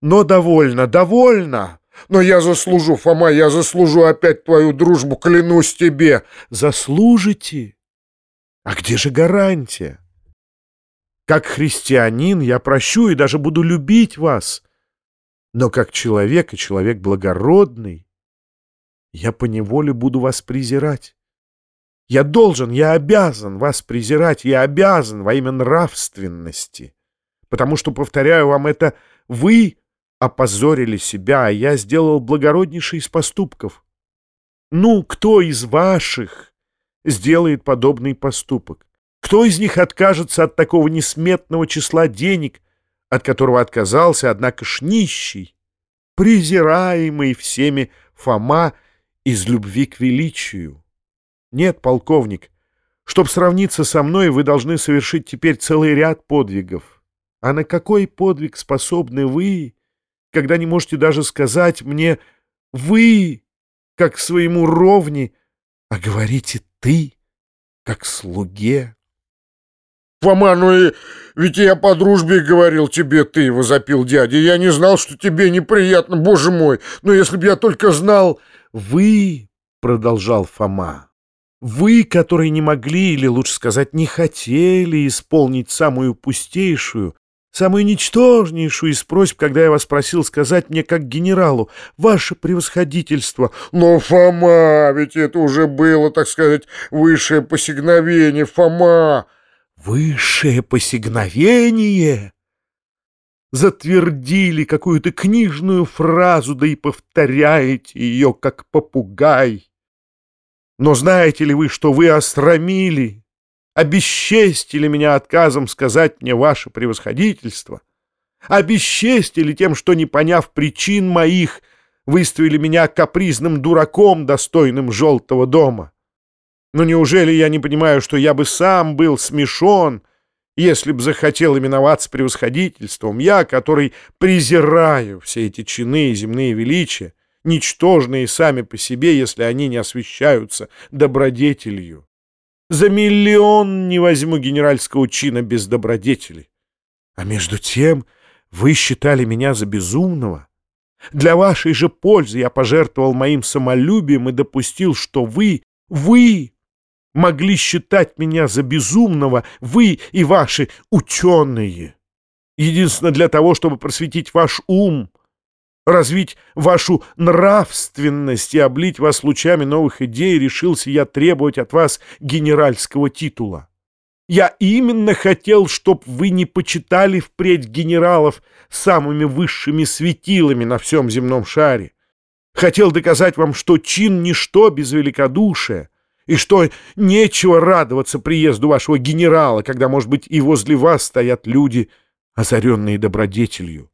Но довольно, довольно. Но я заслужу, Фома, я заслужу опять твою дружбу, клянусь тебе. Заслужите? А где же гарантия? Как христианин я прощу и даже буду любить вас. Но как человек и человек благородный, я поневоле буду вас презирать. Я должен, я обязан вас презирать, я обязан во имя нравственности. Потому что, повторяю вам это, вы опозорили себя, а я сделал благороднейший из поступков. Ну, кто из ваших сделает подобный поступок? Кто из них откажется от такого несметного числа денег, от которого отказался, однако ж нищий, презираемый всеми Фома из любви к величию? Нет, полковник, чтобы сравниться со мной, вы должны совершить теперь целый ряд подвигов. А на какой подвиг способны вы, когда не можете даже сказать мне «вы», как своему ровне, а говорите «ты», как слуге? Фома, ну и ведь я по дружбе говорил тебе ты, возопил дядя. Я не знал, что тебе неприятно, боже мой. Но если бы я только знал... Вы, продолжал Фома, вы, которые не могли, или лучше сказать, не хотели исполнить самую пустейшую, самую ничтожнейшую из просьб, когда я вас просил сказать мне как генералу, ваше превосходительство. Но, Фома, ведь это уже было, так сказать, высшее посигновение, Фома. Высшее посигновение? Затвердили какую-то книжную фразу, да и повторяете ее, как попугай. Но знаете ли вы, что вы осрамили, обесчестили меня отказом сказать мне ваше превосходительство? Обесчестили тем, что, не поняв причин моих, выставили меня капризным дураком, достойным желтого дома? Но неужели я не понимаю, что я бы сам был смешон, если б захотел именоваться превосходительством, я, который презираю все эти чины и земные величия, ничтожные сами по себе, если они не освещаются добродетелью. За миллион не возьму генеральского чина без добродетели. А между тем вы считали меня за безумного. Для вашей же пользы я пожертвовал моим самолюбием и допустил, что вы, вы могли считать меня за безумного, вы и ваши ученые. Единственно для того, чтобы просветить ваш ум, развить вашу нравственность и облить вас лучами новых идей, решился я требовать от вас генеральского титула. Я именно хотел, чтоб вы не почитали впредь генералов самыми высшими светилами на всем земном шаре. Хотел доказать вам, что чин — ничто без великодушия, и что нечего радоваться приезду вашего генерала, когда, может быть, и возле вас стоят люди, озаренные добродетелью.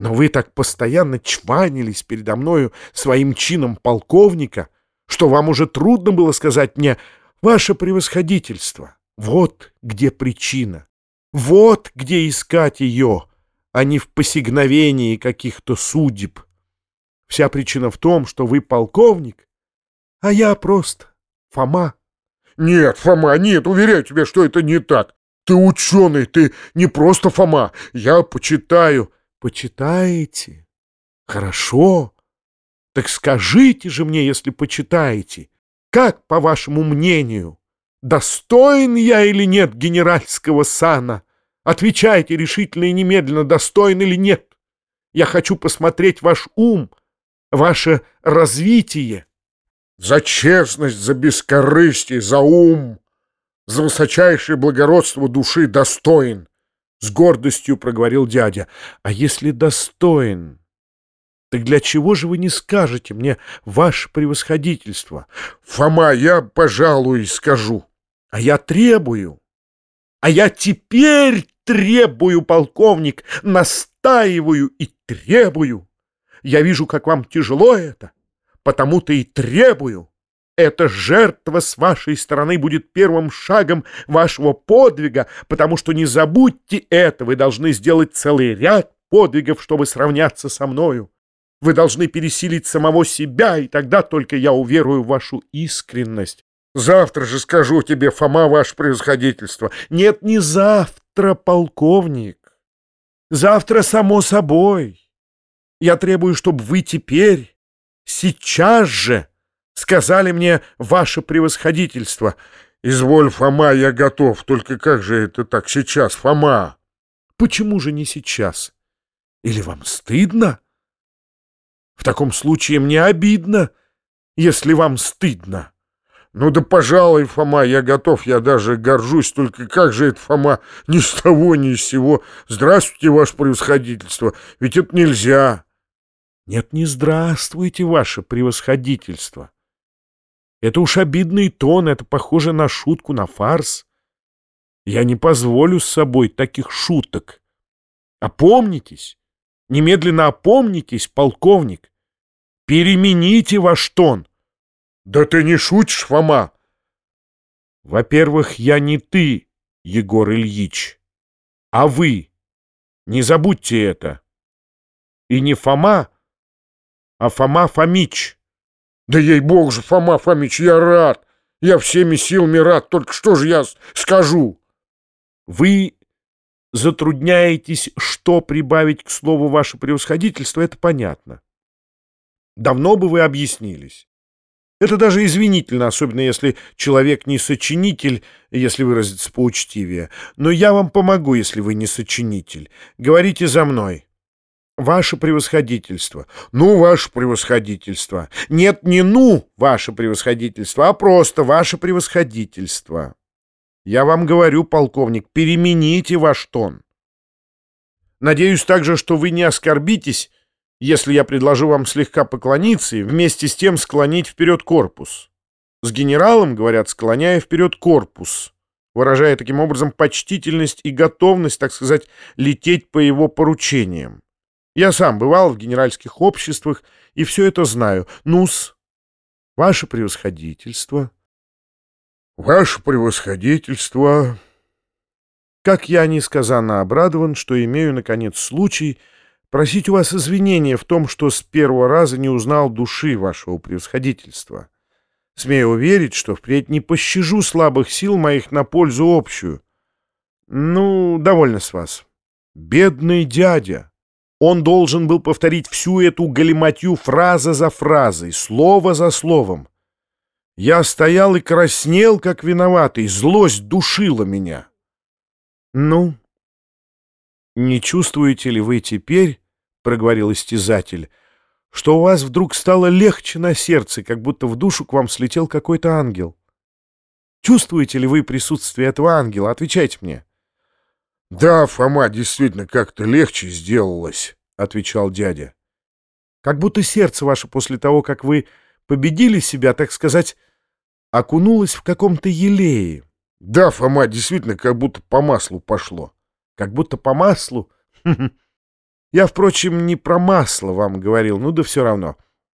Но вы так постоянно чванились передо мною своим чином полковника, что вам уже трудно было сказать мне «Ваше превосходительство». Вот где причина. Вот где искать ее, а не в посигновении каких-то судеб. Вся причина в том, что вы полковник, а я просто Фома. Нет, Фома, нет, уверяю тебя, что это не так. Ты ученый, ты не просто Фома. Я почитаю. Почитаете? Хорошо. Так скажите же мне, если почитаете, как, по вашему мнению, достоин я или нет генеральского сана? Отвечайте решительно и немедленно, достоин или нет. Я хочу посмотреть ваш ум, ваше развитие. За честность, за бескорыстие, за ум, за высочайшее благородство души достоин. С гордостью проговорил дядя. А если достоин, так для чего же вы не скажете мне ваше превосходительство? Фома, я, пожалуй, скажу. А я требую. А я теперь требую, полковник, настаиваю и требую. Я вижу, как вам тяжело это, потому-то и требую. Эта жертва с вашей стороны будет первым шагом вашего подвига, потому что не забудьте это, вы должны сделать целый ряд подвигов, чтобы сравняться со мною. Вы должны пересилить самого себя, и тогда только я уверую в вашу искренность. Завтра же скажу тебе, Фома, ваше превосходительство. Нет, не завтра, полковник. Завтра, само собой. Я требую, чтобы вы теперь, сейчас же, сказали мне ваше превосходительство. Изволь, Фома, я готов. Только как же это так сейчас, Фома? Почему же не сейчас? Или вам стыдно? В таком случае мне обидно, если вам стыдно. Ну да пожалуй, Фома, я готов, я даже горжусь, только как же это, Фома, ни с того, ни с сего. Здравствуйте, ваше превосходительство, ведь это нельзя. Нет, не здравствуйте, ваше превосходительство. Это уж обидный тон, это похоже на шутку, на фарс. Я не позволю с собой таких шуток. Опомнитесь, немедленно опомнитесь, полковник. Перемените ваш тон. Да ты не шутишь, Фома. Во-первых, я не ты, Егор Ильич, а вы. Не забудьте это. И не Фома, а Фома Фомич. Да ей-бог же, Фома Фомич, я рад. Я всеми силами рад. Только что же я скажу? Вы затрудняетесь, что прибавить к слову ваше превосходительство, это понятно. Давно бы вы объяснились. Это даже извинительно, особенно если человек не сочинитель, если выразиться поучтивее. Но я вам помогу, если вы не сочинитель. Говорите за мной. Ваше превосходительство. Ну, ваше превосходительство. Нет, не ну, ваше превосходительство, а просто ваше превосходительство. Я вам говорю, полковник, перемените ваш тон. Надеюсь также, что вы не оскорбитесь, если я предложу вам слегка поклониться и вместе с тем склонить вперед корпус. С генералом, говорят, склоняя вперед корпус, выражая таким образом почтительность и готовность, так сказать, лететь по его поручениям. Я сам бывал в генеральских обществах и все это знаю. Нус, ваше превосходительство. Ваше превосходительство. Как я несказанно обрадован, что имею, наконец, случай просить у вас извинения в том, что с первого раза не узнал души вашего превосходительства. Смею уверить, что впредь не пощажу слабых сил моих на пользу общую. Ну, довольно с вас. Бедный дядя. Он должен был повторить всю эту галиматью фраза за фразой, слово за словом. Я стоял и краснел, как виноватый, злость душила меня. Ну, не чувствуете ли вы теперь, — проговорил истязатель, — что у вас вдруг стало легче на сердце, как будто в душу к вам слетел какой-то ангел? Чувствуете ли вы присутствие этого ангела? Отвечайте мне. — «Да, Фома, действительно, как-то легче сделалось», — отвечал дядя. «Как будто сердце ваше после того, как вы победили себя, так сказать, окунулось в каком-то елее». «Да, Фома, действительно, как будто по маслу пошло». «Как будто по маслу? Я, впрочем, не про масло вам говорил, ну да все равно.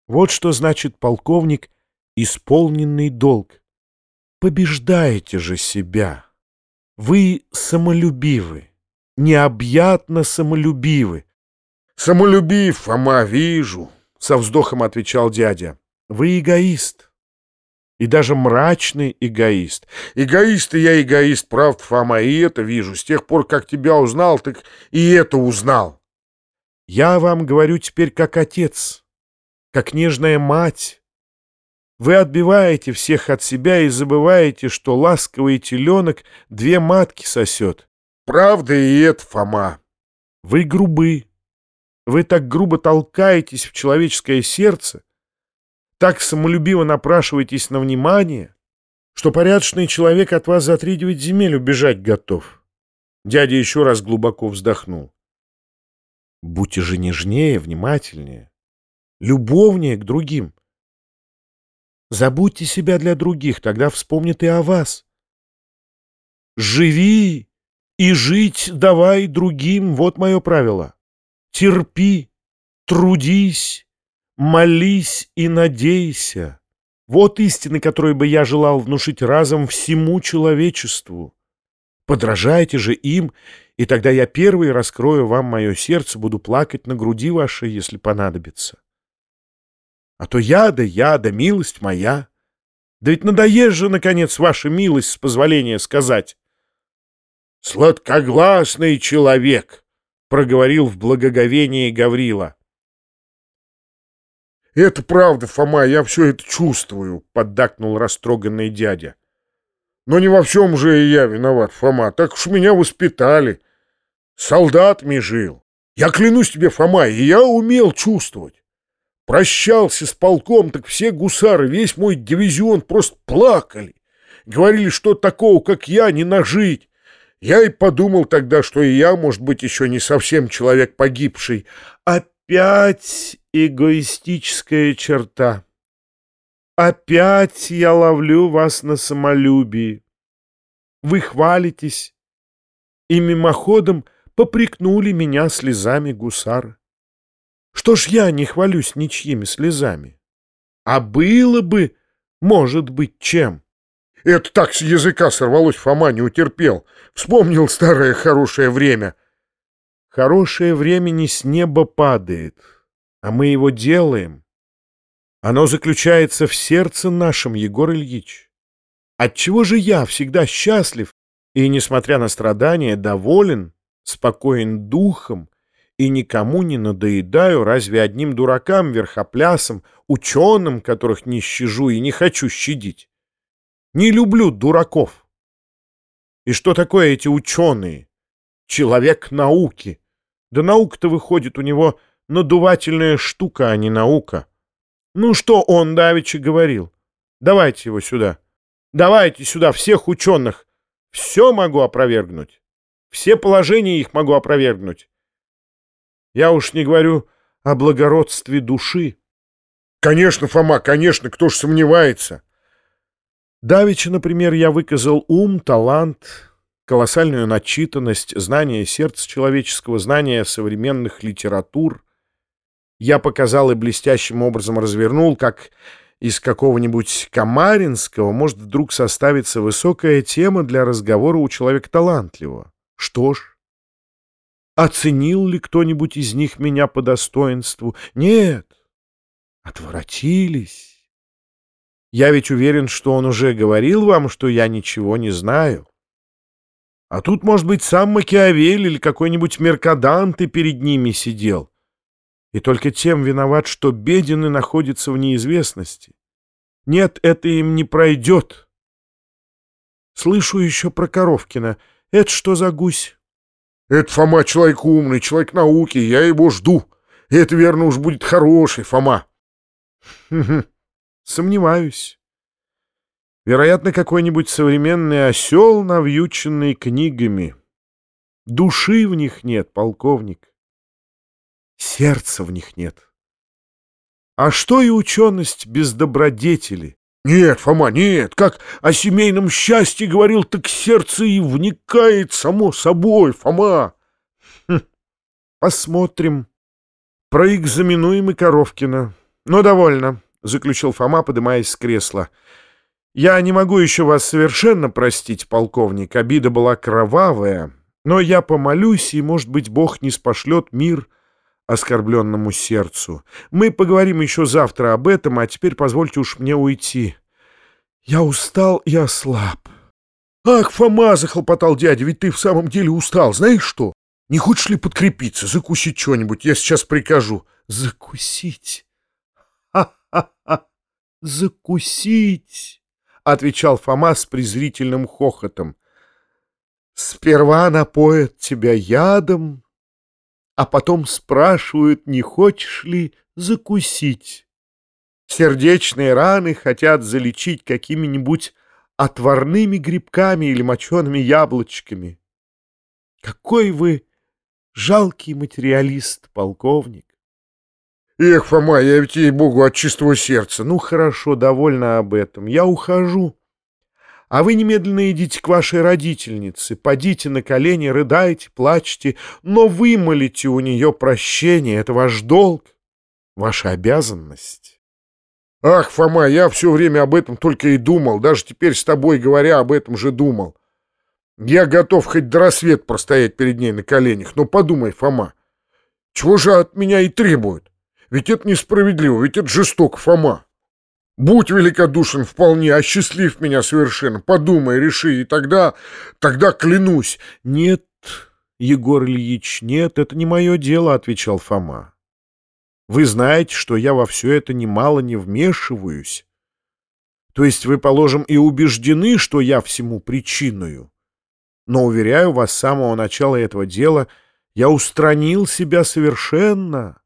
Вот что значит, полковник, исполненный долг. Побеждаете же себя». Вы самолюбивы, необъятно самолюбивы. Самолюбив, Фома, вижу, — со вздохом отвечал дядя. Вы эгоист. И даже мрачный эгоист. Эгоист и я эгоист, правда, Фома, и это вижу. С тех пор, как тебя узнал, так и это узнал. Я вам говорю теперь как отец, как нежная мать, вы отбиваете всех от себя и забываете, что ласковый теленок две матки сосет. Правда и это, Фома. Вы грубы. Вы так грубо толкаетесь в человеческое сердце, так самолюбиво напрашиваетесь на внимание, что порядочный человек от вас за три девять земель убежать готов. Дядя еще раз глубоко вздохнул. Будьте же нежнее, внимательнее, любовнее к другим. Забудьте себя для других, тогда вспомнят и о вас. Живи и жить давай другим, вот мое правило. Терпи, трудись, молись и надейся. Вот истины, которые бы я желал внушить разом всему человечеству. Подражайте же им, и тогда я первый раскрою вам мое сердце, буду плакать на груди вашей, если понадобится. А то я да я да милость моя. Да ведь надоест же, наконец, ваша милость, с позволения сказать. Сладкогласный человек, — проговорил в благоговении Гаврила. Это правда, Фома, я все это чувствую, поддакнул растроганный дядя. Но не во всем же и я виноват, Фома. Так уж меня воспитали. Солдатами жил. Я клянусь тебе, Фома, и я умел чувствовать. Прощался с полком, так все гусары, весь мой дивизион просто плакали. Говорили, что такого, как я, не нажить. Я и подумал тогда, что и я, может быть, еще не совсем человек погибший. Опять эгоистическая черта. Опять я ловлю вас на самолюбии. Вы хвалитесь и мимоходом попрекнули меня слезами гусара. Что ж я не хвалюсь ничьими слезами? А было бы, может быть, чем? Это так с языка сорвалось, Фома не утерпел. Вспомнил старое хорошее время. Хорошее время не с неба падает, а мы его делаем. Оно заключается в сердце нашем, Егор Ильич. Отчего же я всегда счастлив и, несмотря на страдания, доволен, спокоен духом и никому не надоедаю, разве одним дуракам, верхоплясам, ученым, которых не щажу и не хочу щадить? Не люблю дураков. И что такое эти ученые? Человек науки. Да наука-то выходит у него надувательная штука, а не наука. Ну что он давеча говорил? Давайте его сюда. Давайте сюда всех ученых. Все могу опровергнуть. Все положения их могу опровергнуть. Я уж не говорю о благородстве души. Конечно, Фома, конечно, кто ж сомневается. Давеча, например, я выказал ум, талант, колоссальную начитанность, знание сердца человеческого, знание современных литератур. Я показал и блестящим образом развернул, как из какого-нибудь Камаринского может вдруг составиться высокая тема для разговора у человека талантливого. Что ж, оценил ли кто-нибудь из них меня по достоинству? Нет, отворотились. Я ведь уверен, что он уже говорил вам, что я ничего не знаю. А тут, может быть, сам Макиавель или какой-нибудь Меркаданте перед ними сидел. И только тем виноват, что беден и находится в неизвестности. Нет, это им не пройдет. Слышу еще про Коровкина. Это что за гусь? Это Фома человек умный, человек науки, я его жду. Это, верно, уж будет хороший Фома. Сомневаюсь. Вероятно, какой-нибудь современный осел, навьюченный книгами. Души в них нет, полковник. Сердца в них нет. А что и ученость без добродетели? Нет, Фома, нет, как о семейном счастье говорил, так сердце и вникает само собой, Фома. Хм. Посмотрим. Проэкзаменуем и Коровкина. Но довольно заключил Фома, поднимаясь с кресла. «Я не могу еще вас совершенно простить, полковник. Обида была кровавая. Но я помолюсь, и, может быть, Бог не спошлет мир оскорбленному сердцу. Мы поговорим еще завтра об этом, а теперь позвольте уж мне уйти. Я устал и ослаб». «Ах, Фома!» — захлопотал дядя, «ведь ты в самом деле устал. Знаешь что? Не хочешь ли подкрепиться, закусить что-нибудь? Я сейчас прикажу». «Закусить? закусить!» — отвечал Фома с презрительным хохотом. «Сперва напоят тебя ядом, а потом спрашивают, не хочешь ли закусить. Сердечные раны хотят залечить какими-нибудь отварными грибками или мочеными яблочками. Какой вы жалкий материалист, полковник! Эх, Фома, я ведь, ей-богу, от чистого сердца. Ну, хорошо, довольно об этом. Я ухожу. А вы немедленно идите к вашей родительнице, подите на колени, рыдайте, плачьте, но вымолите у нее прощение. Это ваш долг, ваша обязанность. Ах, Фома, я все время об этом только и думал. Даже теперь с тобой говоря, об этом же думал. Я готов хоть до рассвет простоять перед ней на коленях. Но подумай, Фома, чего же от меня и требуют? Ведь это несправедливо, ведь это жесток, Фома. Будь великодушен вполне, осчастлив меня совершенно. Подумай, реши, и тогда, тогда клянусь. Нет, Егор Ильич, нет, это не мое дело, отвечал Фома. Вы знаете, что я во все это немало не вмешиваюсь. То есть вы, положим, и убеждены, что я всему причиною. Но, уверяю вас, с самого начала этого дела я устранил себя совершенно.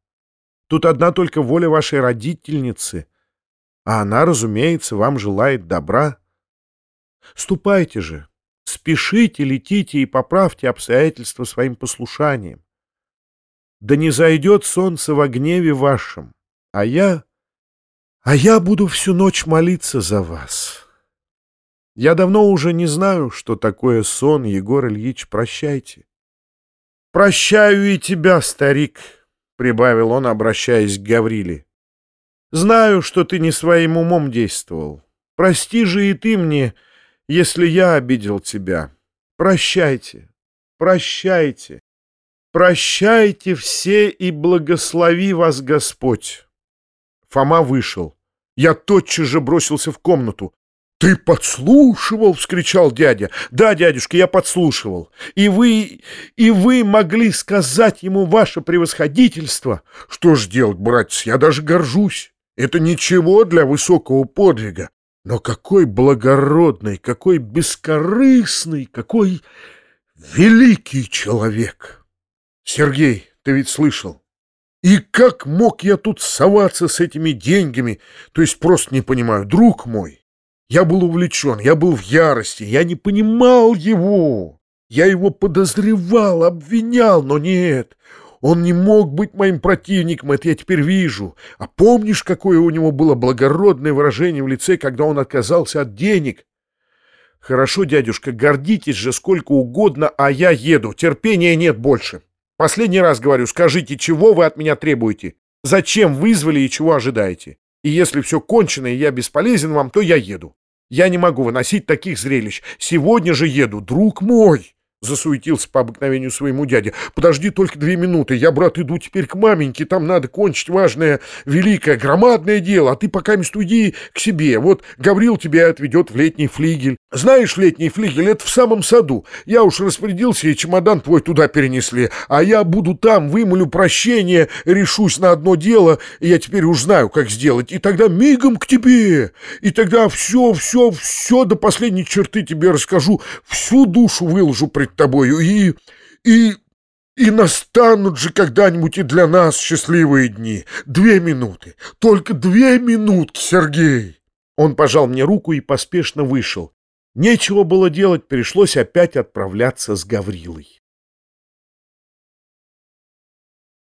Тут одна только воля вашей родительницы, а она, разумеется, вам желает добра. Ступайте же, спешите, летите и поправьте обстоятельства своим послушанием. Да не зайдет солнце во гневе вашем, а я... А я буду всю ночь молиться за вас. Я давно уже не знаю, что такое сон, Егор Ильич, прощайте. Прощаю и тебя, старик, — прибавил он, обращаясь к Гавриле. Знаю, что ты не своим умом действовал. Прости же и ты мне, если я обидел тебя. Прощайте, прощайте, прощайте все и благослови вас Господь. Фома вышел. Я тотчас же бросился в комнату. «Ты подслушивал!» — вскричал дядя. «Да, дядюшка, я подслушивал. И вы... и вы могли сказать ему ваше превосходительство?» «Что ж делать, братец, я даже горжусь. Это ничего для высокого подвига. Но какой благородный, какой бескорыстный, какой великий человек! Сергей, ты ведь слышал? И как мог я тут соваться с этими деньгами? То есть просто не понимаю, друг мой. Я был увлечен, я был в ярости, я не понимал его. Я его подозревал, обвинял, но нет. Он не мог быть моим противником, это я теперь вижу. А помнишь, какое у него было благородное выражение в лице, когда он отказался от денег? Хорошо, дядюшка, гордитесь же сколько угодно, а я еду. Терпения нет больше. Последний раз говорю, скажите, чего вы от меня требуете? Зачем вызвали и чего ожидаете? И если все кончено, и я бесполезен вам, то я еду. Я не могу выносить таких зрелищ. Сегодня же еду, друг мой!» Засуетился по обыкновению своему дяде. «Подожди только две минуты. Я, брат, иду теперь к маменьке. Там надо кончить важное, великое, громадное дело. А ты пока мест уйди к себе. Вот Гаврил тебя отведет в летний флигель. Знаешь, летний флигель — это в самом саду. Я уж распорядился, и чемодан твой туда перенесли. А я буду там, вымолю прощение, решусь на одно дело. И я теперь уж знаю, как сделать. И тогда мигом к тебе. И тогда все, все, все до последней черты тебе расскажу. Всю душу выложу пред тобою, и... и... и настанут же когда-нибудь и для нас счастливые дни. Две минуты, только две минутки, Сергей!» Он пожал мне руку и поспешно вышел. Нечего было делать, пришлось опять отправляться с Гаврилой.